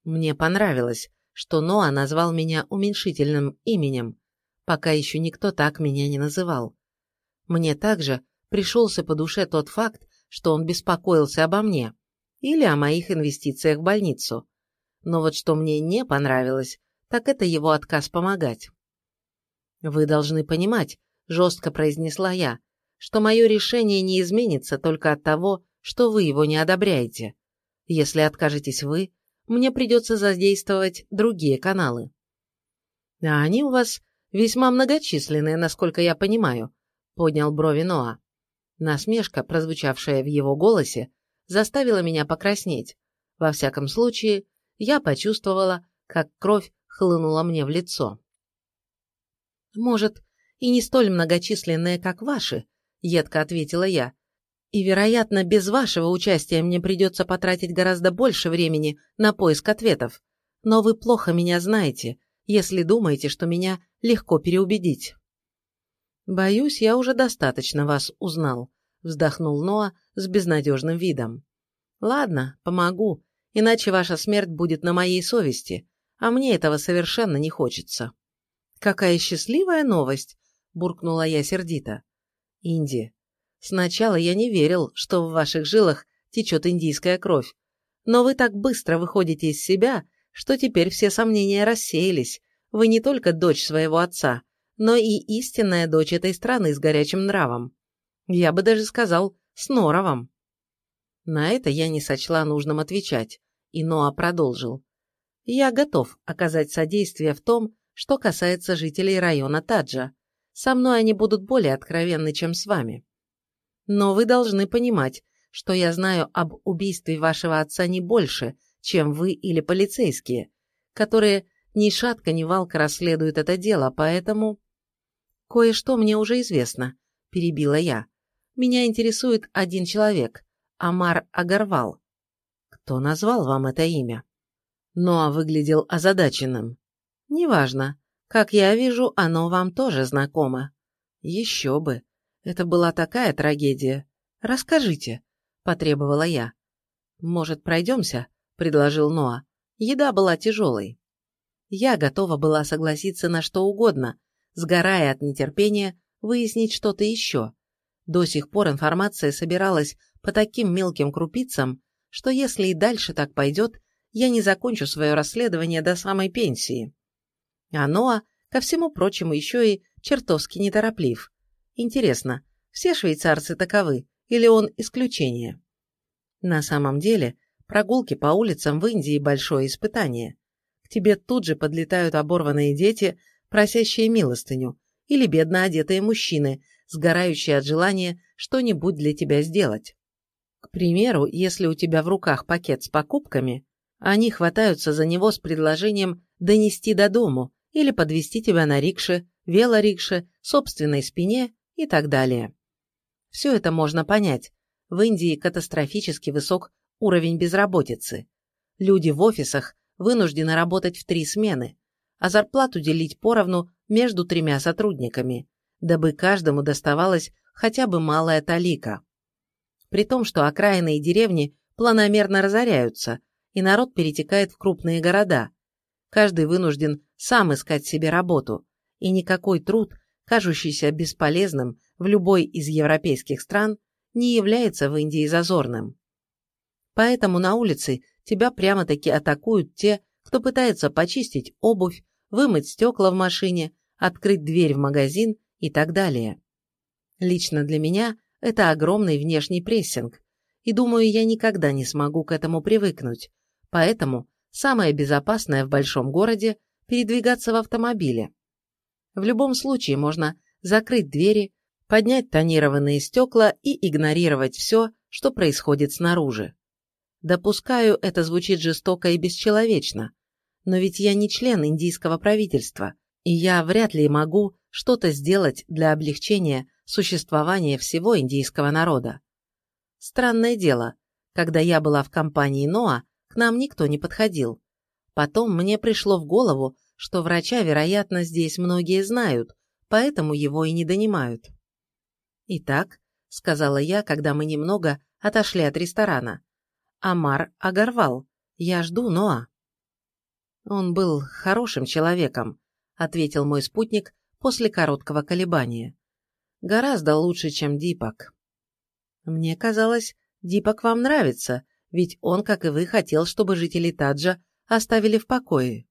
[SPEAKER 1] Мне понравилось, что Ноа назвал меня уменьшительным именем, пока еще никто так меня не называл. Мне также пришелся по душе тот факт, что он беспокоился обо мне или о моих инвестициях в больницу. Но вот что мне не понравилось, так это его отказ помогать. «Вы должны понимать», – жестко произнесла я, «что мое решение не изменится только от того, что вы его не одобряете. Если откажетесь вы, мне придется задействовать другие каналы». «А они у вас весьма многочисленные, насколько я понимаю», – поднял брови Ноа. Насмешка, прозвучавшая в его голосе, заставила меня покраснеть. Во всяком случае, я почувствовала, как кровь хлынула мне в лицо. «Может, и не столь многочисленные, как ваши», — едко ответила я. «И, вероятно, без вашего участия мне придется потратить гораздо больше времени на поиск ответов. Но вы плохо меня знаете, если думаете, что меня легко переубедить». «Боюсь, я уже достаточно вас узнал», — вздохнул Ноа с безнадежным видом. «Ладно, помогу, иначе ваша смерть будет на моей совести, а мне этого совершенно не хочется». «Какая счастливая новость!» – буркнула я сердито. «Инди, сначала я не верил, что в ваших жилах течет индийская кровь, но вы так быстро выходите из себя, что теперь все сомнения рассеялись. Вы не только дочь своего отца, но и истинная дочь этой страны с горячим нравом. Я бы даже сказал, с норовом». На это я не сочла нужным отвечать, и Ноа продолжил. «Я готов оказать содействие в том, что касается жителей района Таджа. Со мной они будут более откровенны, чем с вами. Но вы должны понимать, что я знаю об убийстве вашего отца не больше, чем вы или полицейские, которые ни шатка, ни валка расследуют это дело, поэтому... Кое-что мне уже известно, перебила я. Меня интересует один человек, Амар Агарвал. Кто назвал вам это имя? Ноа выглядел озадаченным. Неважно. Как я вижу, оно вам тоже знакомо. Еще бы. Это была такая трагедия. Расскажите, потребовала я. Может, пройдемся? предложил Ноа. Еда была тяжелой. Я готова была согласиться на что угодно, сгорая от нетерпения выяснить что-то еще. До сих пор информация собиралась по таким мелким крупицам, что если и дальше так пойдет, я не закончу свое расследование до самой пенсии. А Ноа, ко всему прочему, еще и чертовски нетороплив. Интересно, все швейцарцы таковы, или он исключение? На самом деле, прогулки по улицам в Индии – большое испытание. К тебе тут же подлетают оборванные дети, просящие милостыню, или бедно одетые мужчины, сгорающие от желания что-нибудь для тебя сделать. К примеру, если у тебя в руках пакет с покупками, они хватаются за него с предложением донести до дому или подвести тебя на рикше, велорикше, собственной спине и так далее. Все это можно понять. В Индии катастрофически высок уровень безработицы. Люди в офисах вынуждены работать в три смены, а зарплату делить поровну между тремя сотрудниками, дабы каждому доставалась хотя бы малая талика. При том, что окраины и деревни планомерно разоряются, и народ перетекает в крупные города. Каждый вынужден сам искать себе работу, и никакой труд, кажущийся бесполезным в любой из европейских стран, не является в Индии зазорным. Поэтому на улице тебя прямо-таки атакуют те, кто пытается почистить обувь, вымыть стекла в машине, открыть дверь в магазин и так далее. Лично для меня это огромный внешний прессинг, и думаю, я никогда не смогу к этому привыкнуть, поэтому самое безопасное в большом городе – передвигаться в автомобиле. В любом случае можно закрыть двери, поднять тонированные стекла и игнорировать все, что происходит снаружи. Допускаю, это звучит жестоко и бесчеловечно, но ведь я не член индийского правительства, и я вряд ли могу что-то сделать для облегчения существования всего индийского народа. Странное дело, когда я была в компании Ноа, к нам никто не подходил. Потом мне пришло в голову, что врача, вероятно, здесь многие знают, поэтому его и не донимают. «Итак», — сказала я, когда мы немного отошли от ресторана, — «Амар Агарвал, я жду Ноа». «Он был хорошим человеком», — ответил мой спутник после короткого колебания. «Гораздо лучше, чем Дипак». «Мне казалось, Дипак вам нравится, ведь он, как и вы, хотел, чтобы жители Таджа оставили в покое».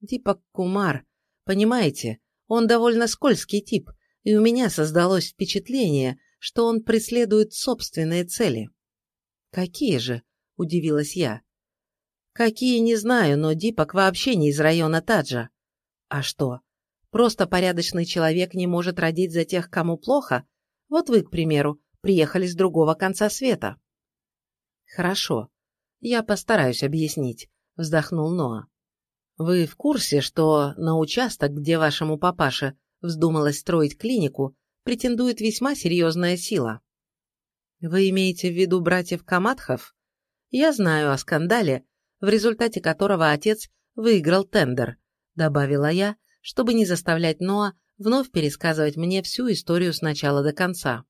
[SPEAKER 1] Дипак Кумар, понимаете, он довольно скользкий тип, и у меня создалось впечатление, что он преследует собственные цели. «Какие же?» – удивилась я. Какие, не знаю, но Дипак вообще не из района Таджа. А что? Просто порядочный человек не может родить за тех, кому плохо? Вот вы, к примеру, приехали с другого конца света. Хорошо. Я постараюсь объяснить, вздохнул Ноа. Вы в курсе, что на участок, где вашему папаше вздумалось строить клинику, претендует весьма серьезная сила? Вы имеете в виду братьев Каматхов? Я знаю о скандале, в результате которого отец выиграл тендер, добавила я, чтобы не заставлять Ноа вновь пересказывать мне всю историю с начала до конца.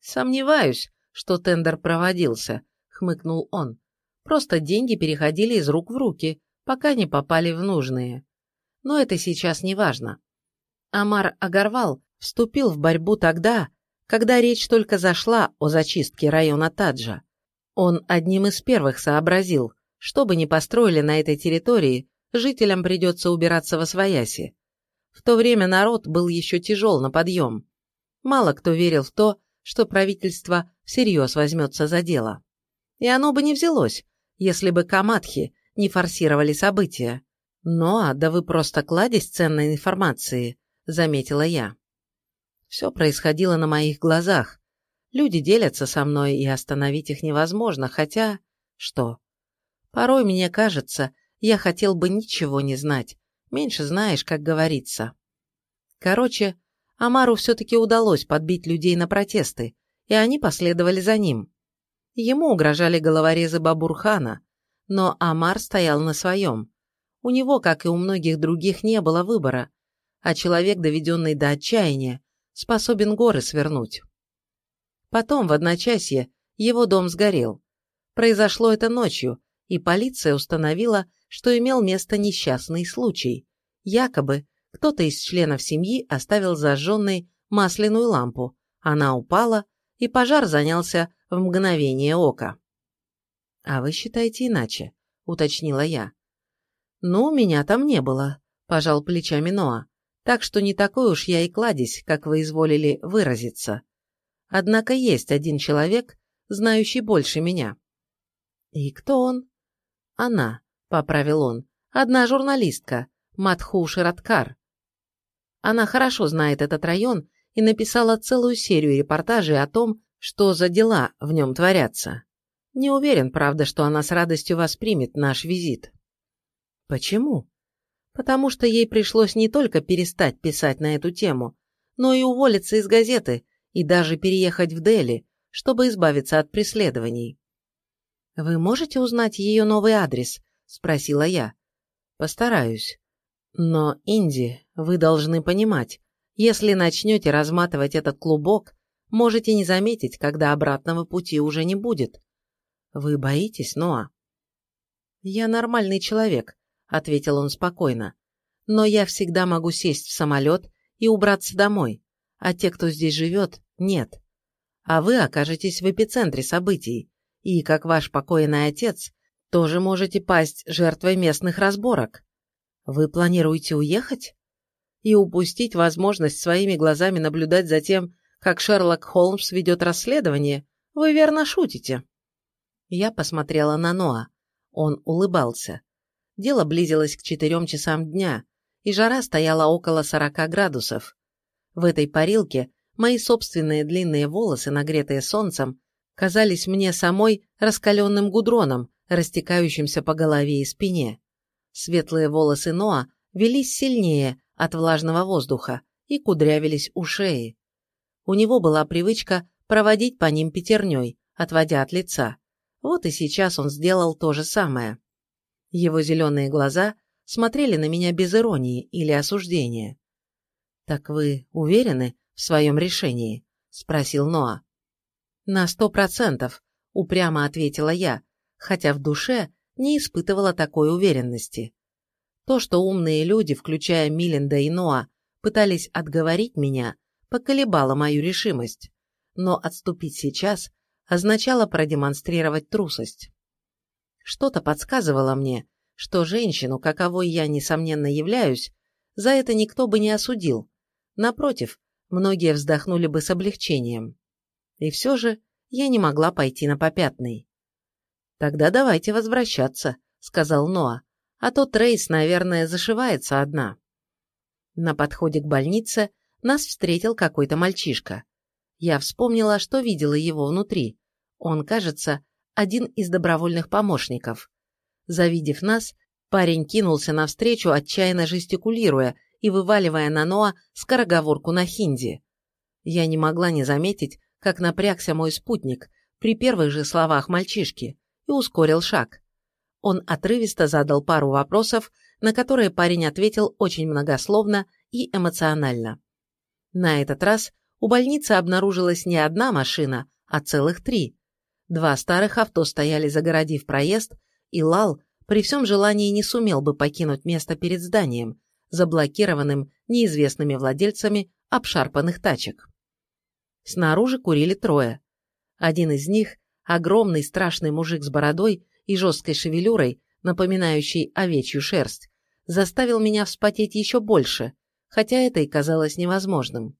[SPEAKER 1] «Сомневаюсь, что тендер проводился», — хмыкнул он. «Просто деньги переходили из рук в руки, пока не попали в нужные. Но это сейчас не важно. Амар Агарвал вступил в борьбу тогда, когда речь только зашла о зачистке района Таджа. Он одним из первых сообразил, что бы ни построили на этой территории, жителям придется убираться во свояси. В то время народ был еще тяжел на подъем. Мало кто верил в то, что правительство всерьез возьмется за дело. И оно бы не взялось, если бы камадхи не форсировали события. «Ну, а да вы просто кладезь ценной информации», — заметила я. Все происходило на моих глазах. Люди делятся со мной, и остановить их невозможно, хотя... Что? Порой мне кажется, я хотел бы ничего не знать. Меньше знаешь, как говорится. Короче, Амару все-таки удалось подбить людей на протесты, и они последовали за ним. Ему угрожали головорезы Бабурхана, но Амар стоял на своем. У него, как и у многих других, не было выбора, а человек, доведенный до отчаяния, способен горы свернуть. Потом, в одночасье, его дом сгорел. Произошло это ночью, и полиция установила, что имел место несчастный случай. Якобы кто-то из членов семьи оставил зажженной масляную лампу, она упала, и пожар занялся в мгновение ока. «А вы считаете иначе?» – уточнила я. «Ну, меня там не было», – пожал плечами Ноа, «так что не такой уж я и кладезь, как вы изволили выразиться. Однако есть один человек, знающий больше меня». «И кто он?» «Она», – поправил он, – «одна журналистка, Матху Шираткар. Она хорошо знает этот район и написала целую серию репортажей о том, что за дела в нем творятся. Не уверен, правда, что она с радостью воспримет наш визит». Почему? Потому что ей пришлось не только перестать писать на эту тему, но и уволиться из газеты и даже переехать в Дели, чтобы избавиться от преследований. «Вы можете узнать ее новый адрес?» – спросила я. «Постараюсь. Но, Инди, вы должны понимать, если начнете разматывать этот клубок, можете не заметить, когда обратного пути уже не будет. Вы боитесь, Ноа?» «Я нормальный человек», ответил он спокойно. «Но я всегда могу сесть в самолет и убраться домой, а те, кто здесь живет, нет. А вы окажетесь в эпицентре событий, и, как ваш покойный отец, тоже можете пасть жертвой местных разборок. Вы планируете уехать? И упустить возможность своими глазами наблюдать за тем, как Шерлок Холмс ведет расследование? Вы верно шутите?» Я посмотрела на Ноа. Он улыбался. Дело близилось к четырем часам дня, и жара стояла около сорока градусов. В этой парилке мои собственные длинные волосы, нагретые солнцем, казались мне самой раскаленным гудроном, растекающимся по голове и спине. Светлые волосы Ноа велись сильнее от влажного воздуха и кудрявились у шеи. У него была привычка проводить по ним пятерней, отводя от лица. Вот и сейчас он сделал то же самое. Его зеленые глаза смотрели на меня без иронии или осуждения. «Так вы уверены в своем решении?» – спросил Ноа. «На сто процентов», – упрямо ответила я, хотя в душе не испытывала такой уверенности. То, что умные люди, включая Миленда и Ноа, пытались отговорить меня, поколебало мою решимость, но отступить сейчас означало продемонстрировать трусость. Что-то подсказывало мне, что женщину, каковой я, несомненно, являюсь, за это никто бы не осудил. Напротив, многие вздохнули бы с облегчением. И все же я не могла пойти на попятный. «Тогда давайте возвращаться», — сказал Ноа, «а то Трейс, наверное, зашивается одна». На подходе к больнице нас встретил какой-то мальчишка. Я вспомнила, что видела его внутри. Он, кажется, один из добровольных помощников. Завидев нас, парень кинулся навстречу, отчаянно жестикулируя и вываливая на Ноа скороговорку на хинди. Я не могла не заметить, как напрягся мой спутник при первых же словах мальчишки и ускорил шаг. Он отрывисто задал пару вопросов, на которые парень ответил очень многословно и эмоционально. На этот раз у больницы обнаружилась не одна машина, а целых три. Два старых авто стояли, загородив проезд, и Лал при всем желании не сумел бы покинуть место перед зданием, заблокированным неизвестными владельцами обшарпанных тачек. Снаружи курили трое. Один из них, огромный страшный мужик с бородой и жесткой шевелюрой, напоминающий овечью шерсть, заставил меня вспотеть еще больше, хотя это и казалось невозможным.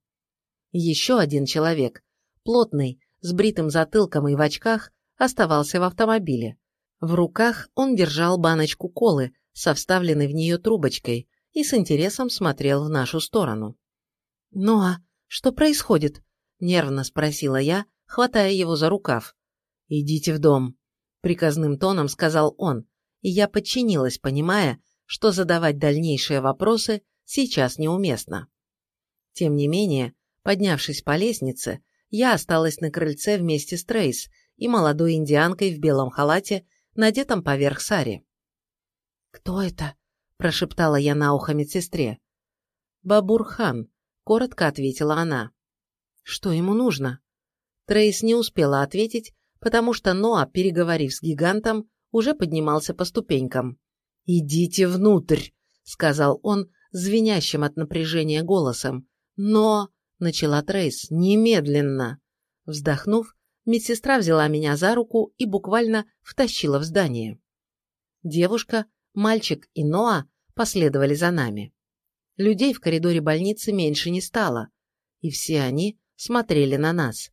[SPEAKER 1] Еще один человек, плотный, с бритым затылком и в очках, оставался в автомобиле. В руках он держал баночку колы со вставленной в нее трубочкой и с интересом смотрел в нашу сторону. «Ну а что происходит?» – нервно спросила я, хватая его за рукав. «Идите в дом», – приказным тоном сказал он, и я подчинилась, понимая, что задавать дальнейшие вопросы сейчас неуместно. Тем не менее, поднявшись по лестнице, я осталась на крыльце вместе с Трейс и молодой индианкой в белом халате, надетом поверх сари. «Кто это?» – прошептала я на ухо медсестре. «Бабурхан», — коротко ответила она. «Что ему нужно?» Трейс не успела ответить, потому что Ноа, переговорив с гигантом, уже поднимался по ступенькам. «Идите внутрь», — сказал он, звенящим от напряжения голосом. «Но...» — начала Трейс. «Немедленно!» Вздохнув, медсестра взяла меня за руку и буквально втащила в здание. Девушка, мальчик и Ноа последовали за нами. Людей в коридоре больницы меньше не стало, и все они смотрели на нас.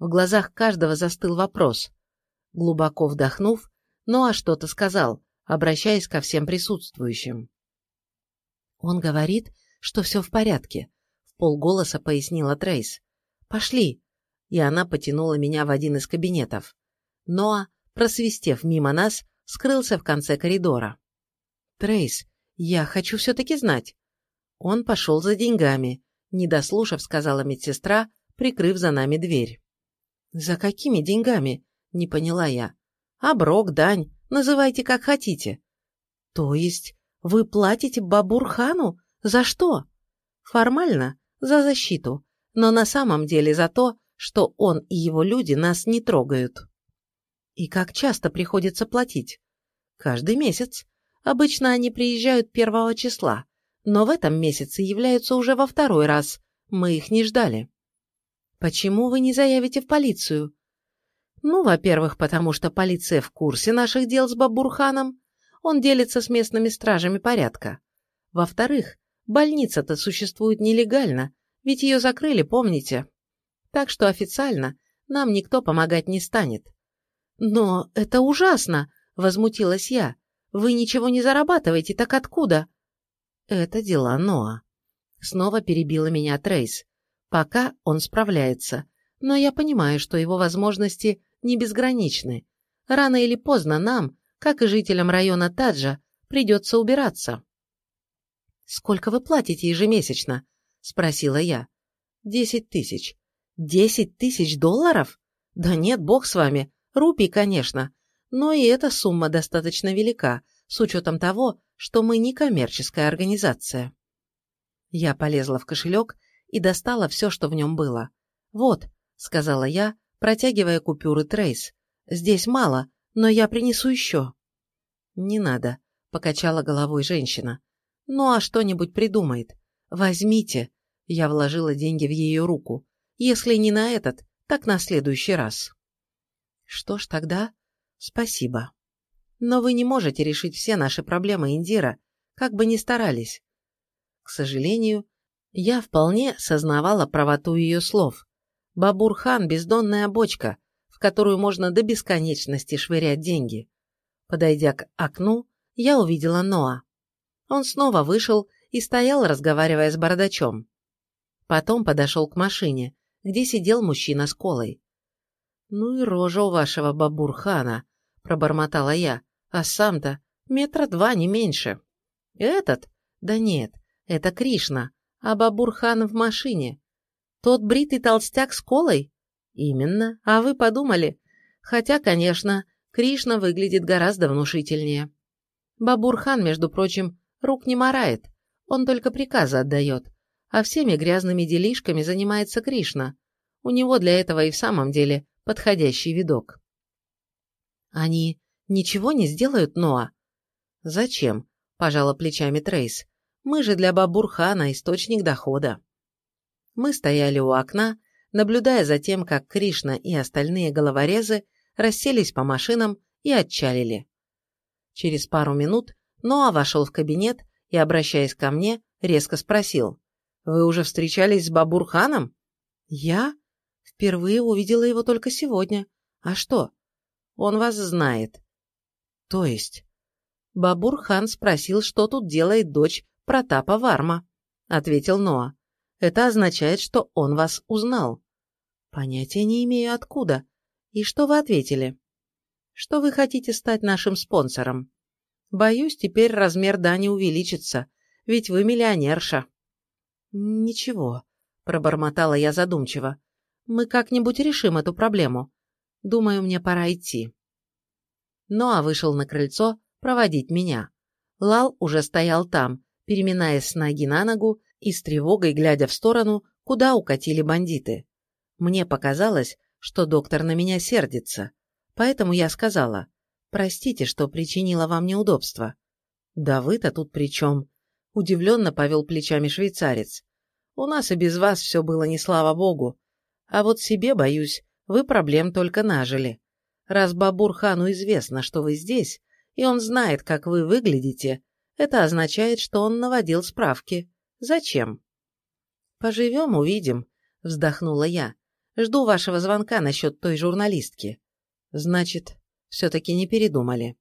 [SPEAKER 1] В глазах каждого застыл вопрос. Глубоко вдохнув, Ноа что-то сказал, обращаясь ко всем присутствующим. «Он говорит, что все в порядке», — в полголоса пояснила Трейс. «Пошли!» И она потянула меня в один из кабинетов. Ноа, просвистев мимо нас, скрылся в конце коридора. «Трейс, я хочу все-таки знать». Он пошел за деньгами, не дослушав, сказала медсестра, прикрыв за нами дверь. «За какими деньгами?» – не поняла я. «Оброк, дань, называйте как хотите». «То есть вы платите Бабурхану? За что? Формально, за защиту, но на самом деле за то, что он и его люди нас не трогают. И как часто приходится платить? Каждый месяц. Обычно они приезжают первого числа, но в этом месяце являются уже во второй раз. Мы их не ждали. Почему вы не заявите в полицию? Ну, во-первых, потому что полиция в курсе наших дел с Бабурханом, он делится с местными стражами порядка. Во-вторых, больница-то существует нелегально, ведь ее закрыли, помните? Так что официально нам никто помогать не станет. Но это ужасно, возмутилась я. Вы ничего не зарабатываете, так откуда? Это дела Ноа. Снова перебила меня Трейс. Пока он справляется, но я понимаю, что его возможности не безграничны. Рано или поздно нам, как и жителям района Таджа, придется убираться. «Сколько вы платите ежемесячно?» – спросила я. «Десять тысяч». «Десять тысяч долларов? Да нет, бог с вами. Рупий, конечно. Но и эта сумма достаточно велика, с учетом того, что мы не коммерческая организация». Я полезла в кошелек и достала все, что в нем было. «Вот», – сказала я, протягивая купюры Трейс. «Здесь мало, но я принесу еще». «Не надо», — покачала головой женщина. «Ну а что-нибудь придумает. Возьмите». Я вложила деньги в ее руку. «Если не на этот, так на следующий раз». «Что ж тогда?» «Спасибо». «Но вы не можете решить все наши проблемы, Индира, как бы ни старались». К сожалению, я вполне сознавала правоту ее слов. Бабурхан – бездонная бочка, в которую можно до бесконечности швырять деньги. Подойдя к окну, я увидела Ноа. Он снова вышел и стоял, разговаривая с бардачом. Потом подошел к машине, где сидел мужчина с колой. «Ну и рожа у вашего бабурхана», — пробормотала я, «а сам-то метра два, не меньше». «Этот? Да нет, это Кришна, а бабурхан в машине. Тот бритый толстяк с колой?» Именно. А вы подумали? Хотя, конечно, Кришна выглядит гораздо внушительнее. Бабурхан, между прочим, рук не морает, он только приказы отдает, а всеми грязными делишками занимается Кришна. У него для этого и в самом деле подходящий видок. Они ничего не сделают, Ноа? Зачем? Пожала плечами Трейс. Мы же для Бабурхана источник дохода. Мы стояли у окна, наблюдая за тем, как Кришна и остальные головорезы расселись по машинам и отчалили. Через пару минут Ноа вошел в кабинет и, обращаясь ко мне, резко спросил. «Вы уже встречались с Бабурханом?» «Я? Впервые увидела его только сегодня. А что?» «Он вас знает». «То есть?» Бабурхан спросил, что тут делает дочь Протапа Варма, ответил Ноа. Это означает, что он вас узнал. Понятия не имею откуда. И что вы ответили? Что вы хотите стать нашим спонсором. Боюсь, теперь размер дани увеличится, ведь вы миллионерша. Ничего, пробормотала я задумчиво. Мы как-нибудь решим эту проблему. Думаю, мне пора идти. Ну а вышел на крыльцо проводить меня. Лал уже стоял там, переминаясь с ноги на ногу и с тревогой глядя в сторону, куда укатили бандиты. Мне показалось, что доктор на меня сердится, поэтому я сказала, «Простите, что причинила вам неудобства». «Да вы-то тут при чем?» – удивленно повел плечами швейцарец. «У нас и без вас все было не слава богу. А вот себе, боюсь, вы проблем только нажили. Раз Бабурхану известно, что вы здесь, и он знает, как вы выглядите, это означает, что он наводил справки. Зачем? Поживем, увидим, вздохнула я. Жду вашего звонка насчет той журналистки. Значит, все-таки не передумали.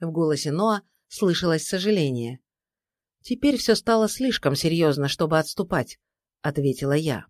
[SPEAKER 1] В голосе Ноа слышалось сожаление. Теперь все стало слишком серьезно, чтобы отступать, ответила я.